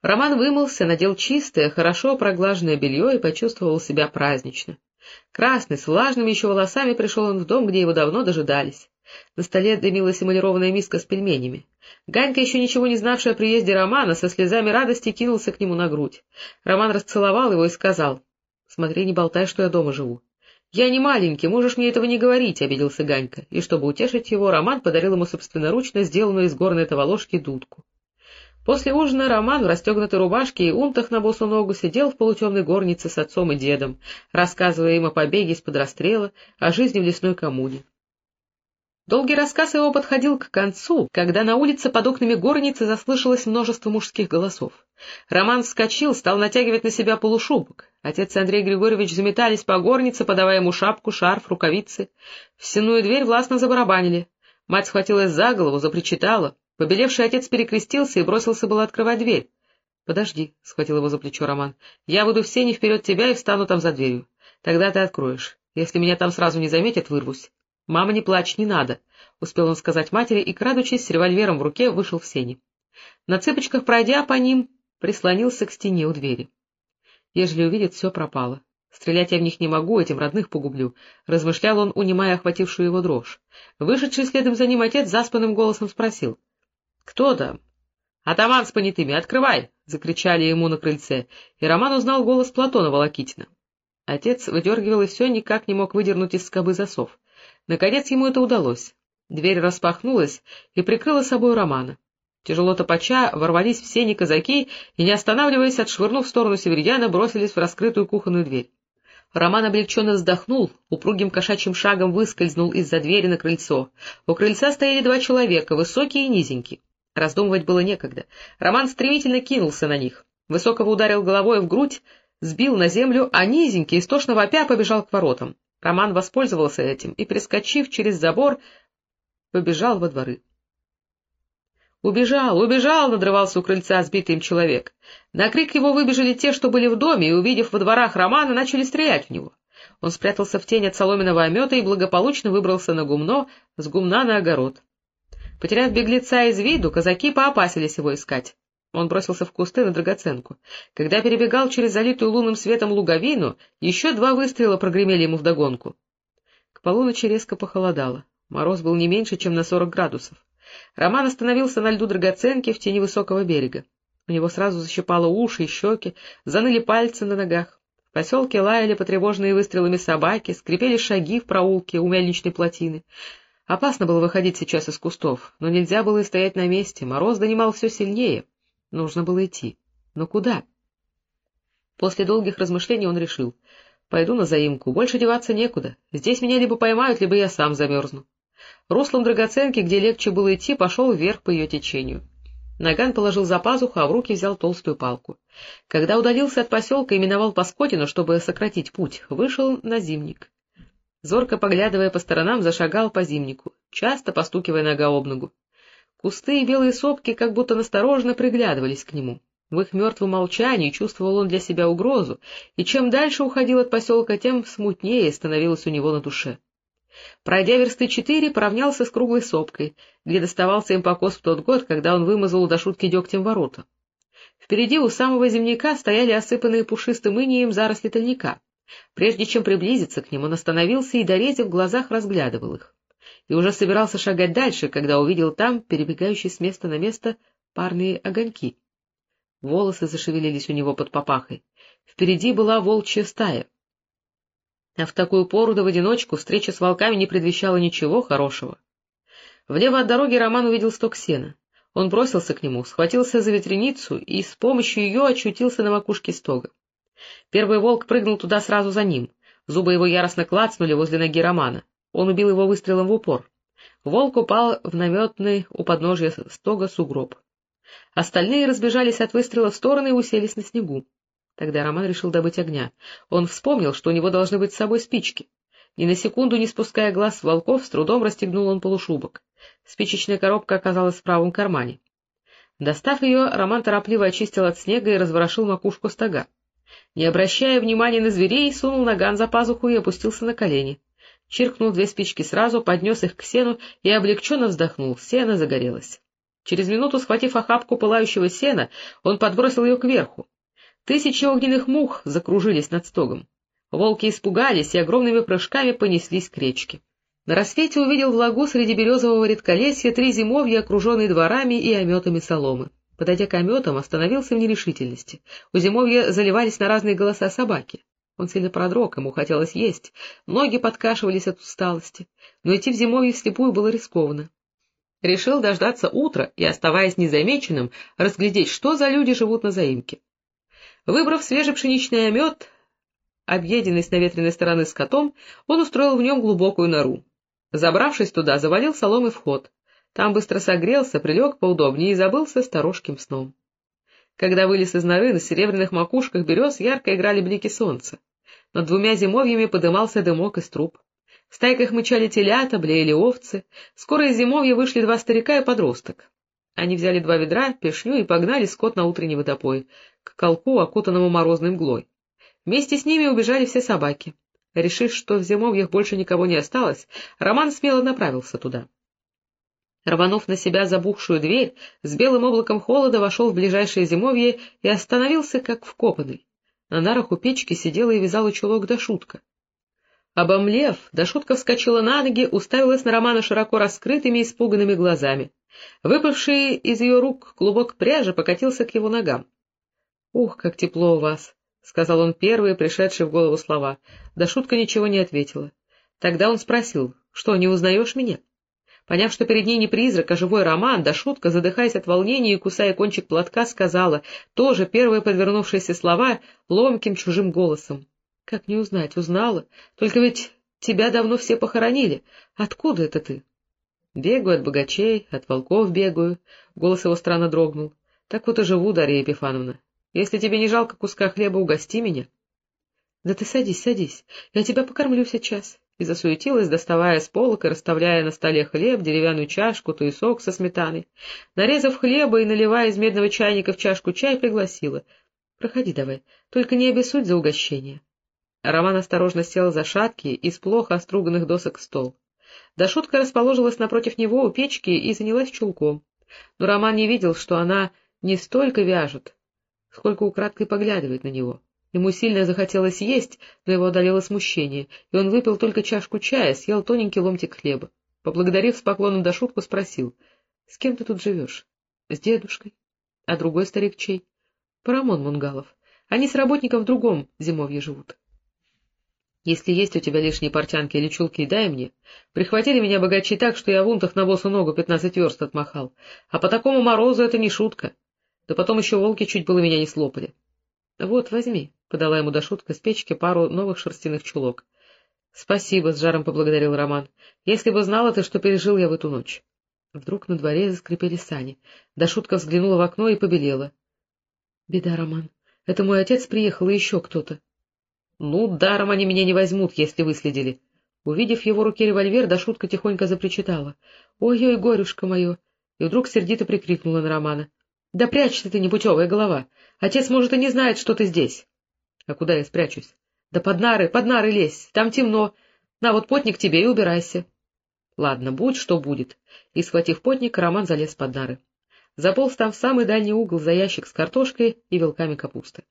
Роман вымылся, надел чистое, хорошо проглаженное белье и почувствовал себя празднично. Красный, с влажными еще волосами пришел он в дом, где его давно дожидались. На столе дымилась эмалированная миска с пельменями. Ганька, еще ничего не знавшая о приезде Романа, со слезами радости кинулся к нему на грудь. Роман расцеловал его и сказал, — Смотри, не болтай, что я дома живу. — Я не маленький, можешь мне этого не говорить, — обиделся Ганька. И чтобы утешить его, Роман подарил ему собственноручно сделанную из горной таволожки дудку. После ужина Роман в расстегнутой рубашке и унтах на босу ногу сидел в полутемной горнице с отцом и дедом, рассказывая им о побеге из-под расстрела, о жизни в лесной коммуне. Долгий рассказ его подходил к концу, когда на улице под окнами горницы заслышалось множество мужских голосов. Роман вскочил, стал натягивать на себя полушубок. Отец и Андрей Григорьевич заметались по горнице, подавая ему шапку, шарф, рукавицы. В стенную дверь властно забарабанили. Мать схватилась за голову, запричитала. Побелевший отец перекрестился и бросился было открывать дверь. — Подожди, — схватил его за плечо Роман. — Я выйду в сене вперед тебя и встану там за дверью. Тогда ты откроешь. Если меня там сразу не заметят, вырвусь. — Мама, не плачь, не надо, — успел он сказать матери и, крадучись, с револьвером в руке, вышел в сени. На цыпочках, пройдя по ним, прислонился к стене у двери. Ежели увидят, все пропало. Стрелять я в них не могу, этим родных погублю, — размышлял он, унимая охватившую его дрожь. Вышедший следом за ним отец заспанным голосом спросил. Кто там? — Атаман с понятыми, открывай! — закричали ему на крыльце, и Роман узнал голос Платона Волокитина. Отец выдергивал и все никак не мог выдернуть из скобы засов. Наконец ему это удалось. Дверь распахнулась и прикрыла собой Романа. Тяжело топача ворвались все сени казаки и, не останавливаясь, отшвырнув в сторону северяна, бросились в раскрытую кухонную дверь. Роман облегченно вздохнул, упругим кошачьим шагом выскользнул из-за двери на крыльцо. У крыльца стояли два человека, высокие и низенькие. Раздумывать было некогда. Роман стремительно кинулся на них. Высокого ударил головой в грудь, сбил на землю, а низенький, истошно вопя, побежал к воротам. Роман воспользовался этим и, прискочив через забор, побежал во дворы. «Убежал, убежал!» — надрывался у крыльца сбитый им человек. На крик его выбежали те, что были в доме, и, увидев во дворах Романа, начали стрелять в него. Он спрятался в тень от соломенного омета и благополучно выбрался на гумно, с гумна на огород. Потеряв беглеца из виду, казаки поопасились его искать. Он бросился в кусты на драгоценку. Когда перебегал через залитую лунным светом луговину, еще два выстрела прогремели ему вдогонку. К полуночи резко похолодало. Мороз был не меньше, чем на сорок градусов. Роман остановился на льду драгоценки в тени высокого берега. У него сразу защипало уши и щеки, заныли пальцы на ногах. В поселке лаяли потревоженные выстрелами собаки, скрипели шаги в проулке у мельничной плотины. Опасно было выходить сейчас из кустов, но нельзя было и стоять на месте, мороз донимал все сильнее. Нужно было идти. Но куда? После долгих размышлений он решил. Пойду на заимку, больше деваться некуда. Здесь меня либо поймают, либо я сам замерзну. Руслом драгоценки, где легче было идти, пошел вверх по ее течению. Наган положил за пазуху, а в руки взял толстую палку. Когда удалился от поселка и миновал Паскотину, чтобы сократить путь, вышел на зимник. Зорко поглядывая по сторонам, зашагал по зимнику, часто постукивая нога об ногу. Кусты и белые сопки как будто настороженно приглядывались к нему. В их мертвом молчании чувствовал он для себя угрозу, и чем дальше уходил от поселка, тем смутнее становилось у него на душе. Пройдя версты четыре, поравнялся с круглой сопкой, где доставался им покос в тот год, когда он вымазал до шутки дегтем ворота. Впереди у самого земляка стояли осыпанные пушистым инием заросли тольника. Прежде чем приблизиться к нему, он остановился и, дорезив в глазах, разглядывал их. И уже собирался шагать дальше, когда увидел там, перебегающие с места на место, парные огоньки. Волосы зашевелились у него под попахой. Впереди была волчья стая. А в такую пору да в одиночку встреча с волками не предвещала ничего хорошего. Влево от дороги Роман увидел сток сена. Он бросился к нему, схватился за ветреницу и с помощью ее очутился на макушке стога. Первый волк прыгнул туда сразу за ним. Зубы его яростно клацнули возле ноги Романа. Он убил его выстрелом в упор. Волк упал в наметный у подножия стога сугроб. Остальные разбежались от выстрела в стороны и уселись на снегу. Тогда Роман решил добыть огня. Он вспомнил, что у него должны быть с собой спички. Ни на секунду не спуская глаз с волков, с трудом расстегнул он полушубок. Спичечная коробка оказалась в правом кармане. Достав ее, Роман торопливо очистил от снега и разворошил макушку стога. Не обращая внимания на зверей, сунул наган за пазуху и опустился на колени. Чиркнул две спички сразу, поднес их к сену и облегченно вздохнул. Сено загорелось. Через минуту, схватив охапку пылающего сена, он подбросил ее кверху. Тысячи огненных мух закружились над стогом. Волки испугались и огромными прыжками понеслись к речке. На рассвете увидел в лагу среди березового редколесья три зимовья, окруженные дворами и ометами соломы. Подойдя к ометам, остановился в нерешительности. У зимовья заливались на разные голоса собаки. Он сильно продрог, ему хотелось есть, ноги подкашивались от усталости, но идти в зимовье вслепую было рискованно. Решил дождаться утра и, оставаясь незамеченным, разглядеть, что за люди живут на заимке. Выбрав свежий пшеничный омет, объеденный с наветренной стороны скотом, он устроил в нем глубокую нору. Забравшись туда, завалил соломой вход. Там быстро согрелся, прилег поудобнее и забылся сторожким сном. Когда вылез из норы, на серебряных макушках берез ярко играли блики солнца. Над двумя зимовьями подымался дымок из труб. В стайках мычали телята, блеяли овцы. Скоро из зимовья вышли два старика и подросток. Они взяли два ведра, пешню и погнали скот на утренний водопой, к колку, окутанному морозной мглой. Вместе с ними убежали все собаки. Решив, что в зимовьях больше никого не осталось, Роман смело направился туда. Рванув на себя забухшую дверь, с белым облаком холода вошел в ближайшее зимовье и остановился, как вкопанный. На нарах у печки сидела и вязала чулок до шутка. Обомлев, Дашутка вскочила на ноги, уставилась на Романа широко раскрытыми испуганными глазами. Выпавший из ее рук клубок пряжи покатился к его ногам. — Ух, как тепло у вас! — сказал он первые, пришедшие в голову слова. Да шутка ничего не ответила. Тогда он спросил, — Что, не узнаешь меня? Поняв, что перед ней не призрак, а живой роман, да шутка, задыхаясь от волнения и кусая кончик платка, сказала, тоже первые подвернувшиеся слова, ломким чужим голосом. — Как не узнать? Узнала. Только ведь тебя давно все похоронили. Откуда это ты? Бегаю от богачей, от волков бегаю. Голос его странно дрогнул. Так вот и живу, Дарья Епифановна. Если тебе не жалко куска хлеба, угости меня. Да ты садись, садись, я тебя покормлю сейчас. И засуетилась, доставая с полок и расставляя на столе хлеб, деревянную чашку, туесок со сметаной. Нарезав хлеба и наливая из медного чайника в чашку чай, пригласила. — Проходи давай, только не обессудь за угощение. Роман осторожно сел за шаткий, из плохо оструганных досок стол. Да шутка расположилась напротив него у печки и занялась чулком. Но Роман не видел, что она не столько вяжет, сколько украдкой поглядывает на него. Ему сильно захотелось есть, но его одолело смущение, и он выпил только чашку чая, съел тоненький ломтик хлеба. Поблагодарив с поклоном до шутку, спросил, — С кем ты тут живешь? — С дедушкой. — А другой старик чей? — Парамон Мунгалов. Они с работником в другом зимовье живут. Если есть у тебя лишние портянки или чулки, дай мне. Прихватили меня богачи так, что я в унтах на босу ногу пятнадцать верст отмахал. А по такому морозу это не шутка. Да потом еще волки чуть было меня не слопали. — Вот, возьми, — подала ему до шутка с печки пару новых шерстяных чулок. — Спасибо, — с жаром поблагодарил Роман. — Если бы знала ты, что пережил я в эту ночь. Вдруг на дворе заскрипели сани. Дашутка взглянула в окно и побелела. — Беда, Роман. Это мой отец приехал и еще кто-то. — Ну, даром они меня не возьмут, если выследили. Увидев в его руке револьвер, Дашутка тихонько запричитала. «Ой — Ой-ой, горюшка мое! И вдруг сердито прикрикнула на Романа. — Да прячься ты, непутевая голова! Отец, может, и не знает, что ты здесь. — А куда я спрячусь? — Да под нары, под нары лезь, там темно. На вот потник тебе и убирайся. — Ладно, будь что будет. И, схватив потник, Роман залез под нары. Заполз там в самый дальний угол за ящик с картошкой и вилками капусты.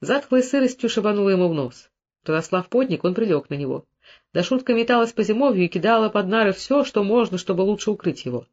Затхлой сыростью шибануло ему в нос. Разослав потник, он прилег на него. Да шутка металась по зимовью и кидала под нары все, что можно, чтобы лучше укрыть его.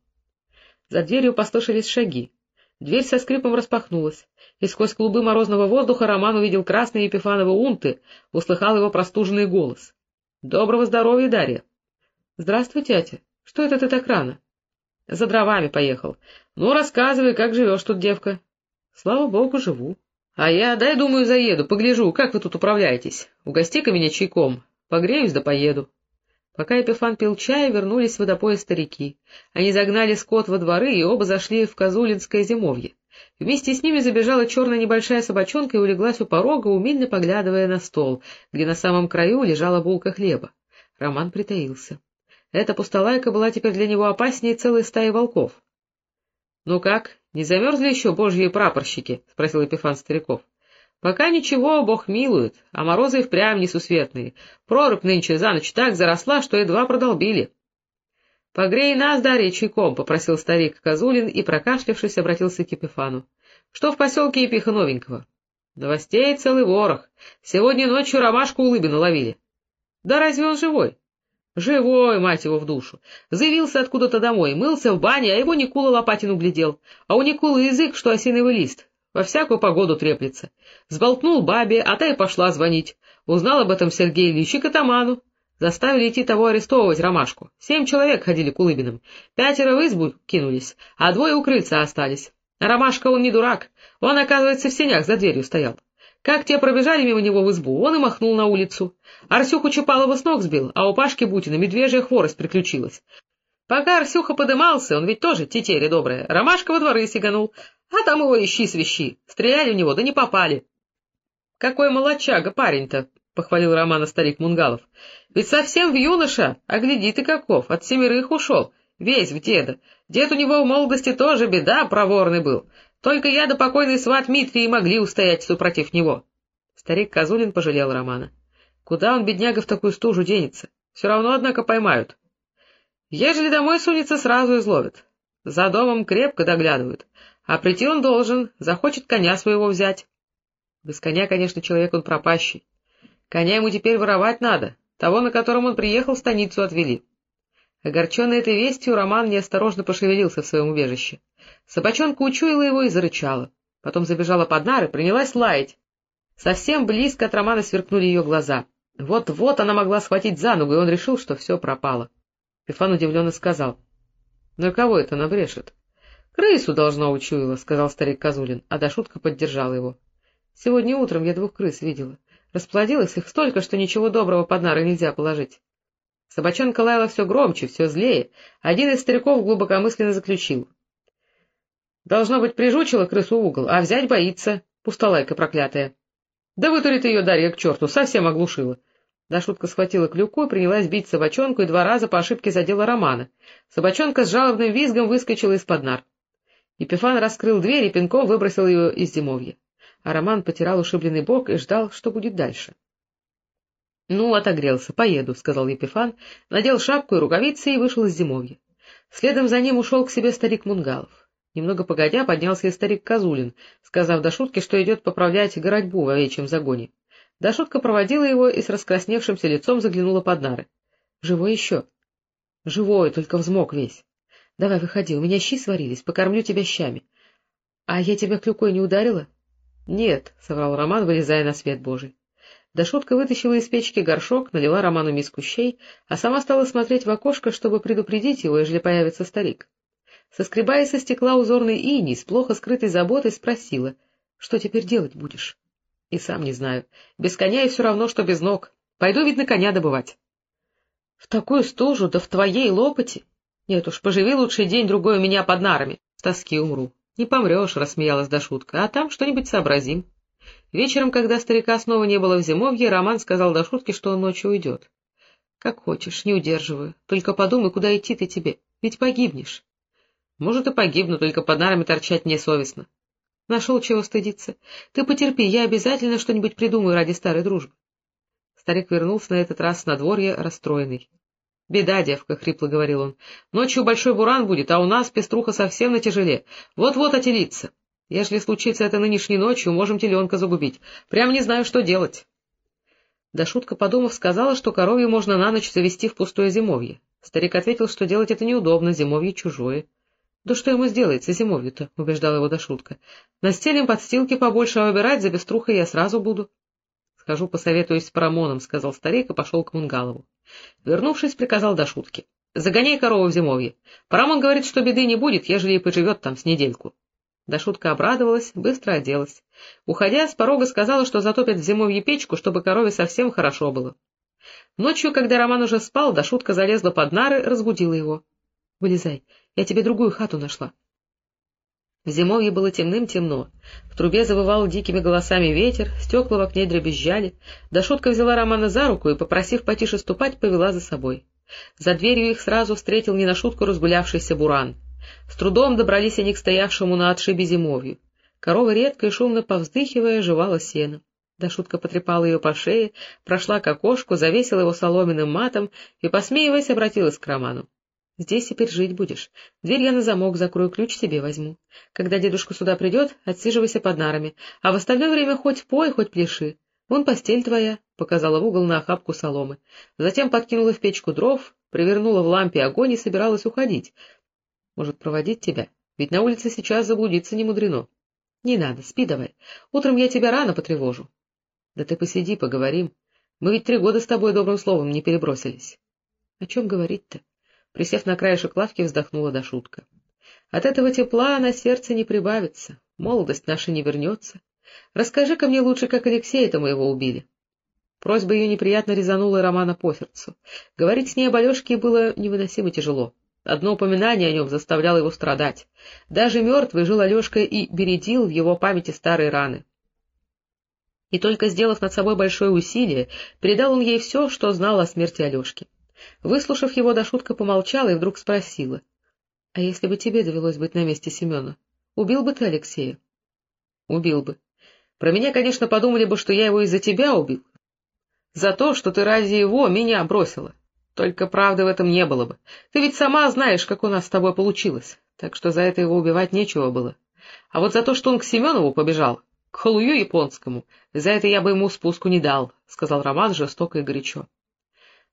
За дверью послышались шаги. Дверь со скрипом распахнулась, и сквозь клубы морозного воздуха Роман увидел красные Епифановы унты, услыхал его простуженный голос. — Доброго здоровья, Дарья! — Здравствуй, тятя. Что это ты так рано? — За дровами поехал. Ну, рассказывай, как живешь тут, девка. — Слава богу, живу. — А я, дай, думаю, заеду, погляжу, как вы тут управляетесь. Угости-ка меня чайком. Погреюсь да поеду. Пока Епифан пил чай, вернулись в водопоя старики. Они загнали скот во дворы, и оба зашли в Козулинское зимовье. Вместе с ними забежала черная небольшая собачонка и улеглась у порога, умильно поглядывая на стол, где на самом краю лежала булка хлеба. Роман притаился. Эта пустолайка была теперь для него опаснее целой стаи волков. — Ну как, не замерзли еще божьи прапорщики? — спросил Епифан стариков. — Пока ничего, бог милует, а морозы и впрямь несусветные. Прорубь нынче за ночь так заросла, что едва продолбили. — Погрей нас, Дарья, чайком, — попросил старик Козулин и, прокашлявшись, обратился к Епифану. — Что в поселке Епиха новенького? — Новостей целый ворох. Сегодня ночью ромашку улыбину ловили. — Да разве он живой? — Живой, мать его, в душу. Заявился откуда-то домой, мылся в бане, а его Никула Лопатин углядел. А у Никулы язык, что осиновый лист. Во всякую погоду треплется. Сболтнул бабе, а та и пошла звонить. Узнал об этом Сергей Ильич и к атаману. Заставили идти того арестовывать Ромашку. Семь человек ходили к Улыбиным. Пятеро в избу кинулись, а двое у крыльца остались. Ромашка он не дурак. Он, оказывается, в сенях за дверью стоял. Как те пробежали мимо него в избу, он и махнул на улицу. Арсюху Чапалова с ног сбил, а у Пашки Бутина медвежья хворость приключилась. Пока Арсюха подымался, он ведь тоже тетеря добрая, Ромашка во дворы сиганул, а там его ищи свищи. Стреляли в него, да не попали. — Какой молочага парень-то, — похвалил Романа старик Мунгалов. — Ведь совсем в юноша, а гляди ты каков, от семерых ушел, весь в деда. Дед у него в молодости тоже беда проворный был. Только я да покойный сват Митрий могли устоять супротив него. Старик Козулин пожалел Романа. Куда он, бедняга, в такую стужу денется? Все равно, однако, поймают. Ежели домой сунется, сразу изловят. За домом крепко доглядывают. А прийти он должен, захочет коня своего взять. Без коня, конечно, человек он пропащий. Коня ему теперь воровать надо. Того, на котором он приехал, в станицу отвели. Огорченный этой вестью, Роман неосторожно пошевелился в своем убежище. Собачонка учуяла его и зарычала. Потом забежала под нары, принялась лаять. Совсем близко от Романа сверкнули ее глаза. Вот-вот она могла схватить за ногу, и он решил, что все пропало. Пифан удивленно сказал. — Ну и кого это набрешет? — Крысу должно учуяла, — сказал старик Козулин, а Дашутка поддержала его. — Сегодня утром я двух крыс видела. Расплодилось их столько, что ничего доброго под нары нельзя положить. Собачонка лаяла все громче, все злее. Один из стариков глубокомысленно заключил. — Должно быть, прижучила крысу угол, а взять боится, пустолайка проклятая. — Да вытурит ее Дарья к черту, совсем оглушила. Дашутка схватила клюку принялась бить собачонку, и два раза по ошибке задела Романа. Собачонка с жалобным визгом выскочила из-под нар. Епифан раскрыл дверь и пинком выбросил ее из зимовья. А Роман потирал ушибленный бок и ждал, что будет дальше. — Ну, отогрелся, поеду, — сказал Епифан, надел шапку и рукавицы и вышел из зимовья. Следом за ним ушел к себе старик Мунгалов. Немного погодя поднялся и старик Козулин, сказав до шутки, что идет поправлять городьбу в овечьем загоне. Дашутка проводила его и с раскрасневшимся лицом заглянула под нары. — Живой еще? — Живой, только взмок весь. — Давай, выходи, у меня щи сварились, покормлю тебя щами. — А я тебя клюкой не ударила? — Нет, — соврал Роман, вылезая на свет божий. Дашутка вытащила из печки горшок, налила Роману миску щей, а сама стала смотреть в окошко, чтобы предупредить его, ежели появится старик. Соскребая со стекла узорный иней, с плохо скрытой заботой спросила, — Что теперь делать будешь? — И сам не знаю. Без коня и все равно, что без ног. Пойду, видно, коня добывать. — В такую стужу, да в твоей лопати? Нет уж, поживи лучший день-другой у меня под нарами. С тоски умру. — Не помрешь, — рассмеялась Дашутка, — а там что-нибудь сообразим. Вечером, когда старика снова не было в зимовье, Роман сказал Дашутке, что он ночью уйдет. — Как хочешь, не удерживаю. Только подумай, куда идти ты тебе, ведь погибнешь. — Может, и погибну, только под нарами торчать мне совестно. Нашел чего стыдиться. Ты потерпи, я обязательно что-нибудь придумаю ради старой дружбы. Старик вернулся на этот раз с надворья расстроенный. — Беда, девка, — хрипло говорил он. — Ночью большой буран будет, а у нас пеструха совсем на тяжеле. Вот-вот отелится. Если случится это нынешней ночью, можем теленка загубить. Прям не знаю, что делать. Да шутка, подумав, сказала, что коровью можно на ночь завести в пустое зимовье. Старик ответил, что делать это неудобно, зимовье чужое. — Да что ему сделается зимовью-то? — убеждала его Дашутка. — Настелим подстилки побольше, выбирать за беструхой я сразу буду. — Схожу посоветуюсь с Парамоном, — сказал старик и пошел к Мунгалову. Вернувшись, приказал Дашутке. — Загоняй корову в зимовье. Парамон говорит, что беды не будет, ежели и поживет там с недельку. Дашутка обрадовалась, быстро оделась. Уходя, с порога сказала, что затопят в зимовье печку, чтобы корове совсем хорошо было. Ночью, когда Роман уже спал, Дашутка залезла под нары, разбудила его. — Вылезай, я тебе другую хату нашла. В зимовье было темным-темно. В трубе завывал дикими голосами ветер, стекла в окне дребезжали. Дашутка взяла Романа за руку и, попросив потише ступать, повела за собой. За дверью их сразу встретил не на шутку разгулявшийся буран. С трудом добрались они к стоявшему на отшибе зимовью. Корова редко и шумно повздыхивая жевала сено. Дашутка потрепала ее по шее, прошла к окошку, завесила его соломенным матом и, посмеиваясь, обратилась к Роману. Здесь теперь жить будешь. Дверь я на замок закрою, ключ себе возьму. Когда дедушка сюда придет, отсиживайся под нарами, а в остальное время хоть пой, хоть пляши. Вон постель твоя, — показала в угол на охапку соломы. Затем подкинула в печку дров, привернула в лампе огонь и собиралась уходить. Может, проводить тебя? Ведь на улице сейчас заблудиться не мудрено. Не надо, спи давай. Утром я тебя рано потревожу. Да ты посиди, поговорим. Мы ведь три года с тобой добрым словом не перебросились. О чем говорить-то? Присев на краешек лавки, вздохнула до шутка. От этого тепла на сердце не прибавится, молодость наша не вернется. Расскажи-ка мне лучше, как Алексея-то моего убили. Просьба ее неприятно резанула Романа по сердцу. Говорить с ней об Алешке было невыносимо тяжело. Одно упоминание о нем заставляло его страдать. Даже мертвый жил Алешка и бередил в его памяти старые раны. И только сделав над собой большое усилие, передал он ей все, что знал о смерти Алешки. Выслушав его, Дашутка помолчала и вдруг спросила. — А если бы тебе довелось быть на месте Семена, убил бы ты Алексея? — Убил бы. Про меня, конечно, подумали бы, что я его из-за тебя убил. За то, что ты ради его меня бросила. Только правды в этом не было бы. Ты ведь сама знаешь, как у нас с тобой получилось, так что за это его убивать нечего было. А вот за то, что он к Семенову побежал, к халую японскому, за это я бы ему спуску не дал, — сказал Роман жестоко и горячо.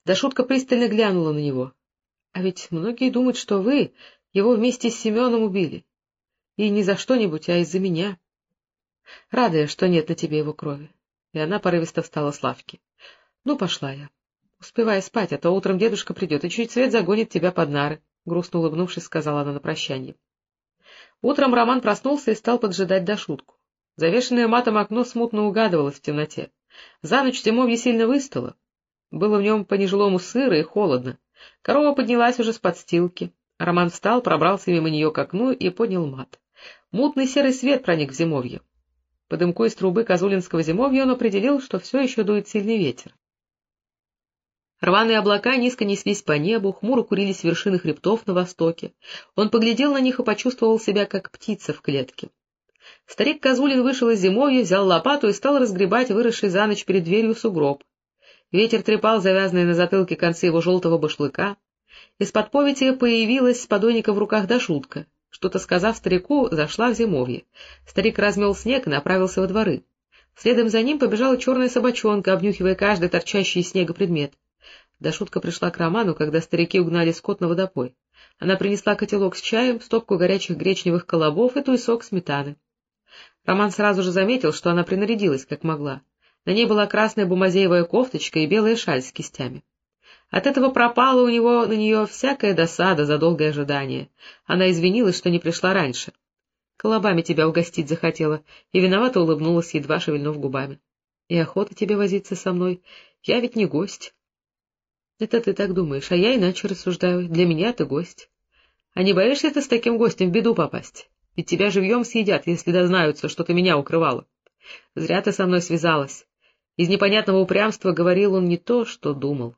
Да шутка пристально глянула на него. — А ведь многие думают, что вы его вместе с Семеном убили. И не за что-нибудь, а из-за меня. Рада я, что нет на тебе его крови. И она порывисто встала с лавки. — Ну, пошла я. Успевай спать, а то утром дедушка придет и чуть свет загонит тебя под нары, — грустно улыбнувшись, сказала она на прощание. Утром Роман проснулся и стал поджидать до шутку. Завешенное матом окно смутно угадывалось в темноте. За ночь зимовье сильно выстало. Было в нем по-нежилому сыро и холодно. Корова поднялась уже с подстилки. Роман встал, пробрался мимо нее к окну и поднял мат. Мутный серый свет проник в зимовье. По дымку из трубы Козулинского зимовья он определил, что все еще дует сильный ветер. Рваные облака низко неслись по небу, хмуро курились вершины хребтов на востоке. Он поглядел на них и почувствовал себя, как птица в клетке. Старик Козулин вышел из зимовья, взял лопату и стал разгребать выросший за ночь перед дверью сугроб. Ветер трепал завязанные на затылке концы его желтого башлыка. Из-под повити появилась с подойника в руках дошутка. Что-то сказав старику, зашла в зимовье. Старик размел снег и направился во дворы. Следом за ним побежала черная собачонка, обнюхивая каждый торчащий из снега предмет. Дошутка пришла к Роману, когда старики угнали скот на водопой. Она принесла котелок с чаем, стопку горячих гречневых колобов и туесок сметаны. Роман сразу же заметил, что она принарядилась, как могла. На ней была красная бумазеевая кофточка и белая шаль с кистями. От этого пропала у него на нее всякая досада за долгое ожидание. Она извинилась, что не пришла раньше. Колобами тебя угостить захотела, и виновато улыбнулась, едва шевельнув губами. И охота тебе возиться со мной. Я ведь не гость. Это ты так думаешь, а я иначе рассуждаю. Для меня ты гость. А не боишься ты с таким гостем в беду попасть? Ведь тебя живьем съедят, если дознаются, что ты меня укрывала. Зря ты со мной связалась. Из непонятного упрямства говорил он не то, что думал.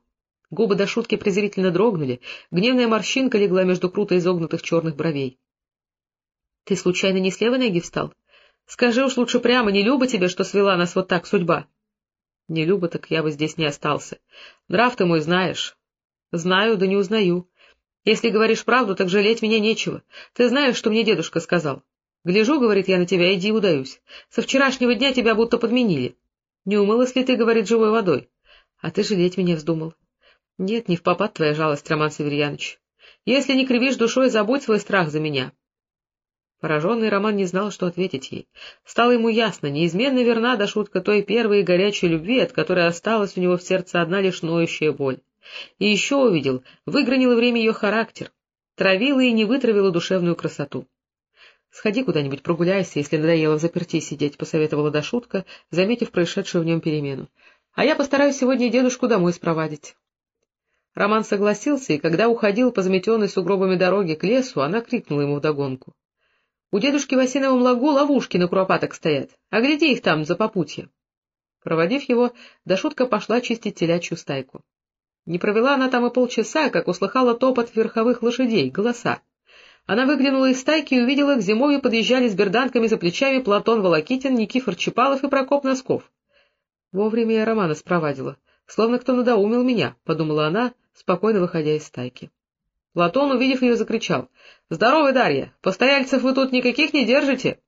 Губы до шутки презрительно дрогнули, гневная морщинка легла между круто изогнутых черных бровей. — Ты случайно не с левой ноги встал? Скажи уж лучше прямо, не люба тебе, что свела нас вот так судьба? — Не люба, так я бы здесь не остался. Нрав ты мой знаешь. — Знаю, да не узнаю. Если говоришь правду, так жалеть меня нечего. Ты знаешь, что мне дедушка сказал. Гляжу, говорит я на тебя, иди удаюсь. Со вчерашнего дня тебя будто подменили. Не умылась ли ты, говорит, живой водой? А ты жалеть меня вздумал. Нет, не в попад твоя жалость, Роман Северьянович. Если не кривишь душой, забудь свой страх за меня. Пораженный Роман не знал, что ответить ей. Стало ему ясно, неизменно верна до шутка той первой горячей любви, от которой осталась у него в сердце одна лишь ноющая боль. И еще увидел, выгранило время ее характер, травила и не вытравила душевную красоту. — Сходи куда-нибудь прогуляйся, если надоело в заперти сидеть, — посоветовала Дашутка, заметив происшедшую в нем перемену. — А я постараюсь сегодня дедушку домой спровадить. Роман согласился, и когда уходил по заметенной сугробами дороге к лесу, она крикнула ему вдогонку. — У дедушки в осиновом лагу ловушки на куропаток стоят. А гляди их там, за попутье. Проводив его, Дашутка пошла чистить телячью стайку. Не провела она там и полчаса, как услыхала топот верховых лошадей, голоса. Она выглянула из стайки и увидела, к зимовью подъезжали с берданками за плечами Платон Волокитин, Никифор Чапалов и Прокоп Носков. Вовремя я Романа спровадила. Словно кто надоумил меня, — подумала она, спокойно выходя из стайки. Платон, увидев ее, закричал. — Здоровый, Дарья! Постояльцев вы тут никаких не держите?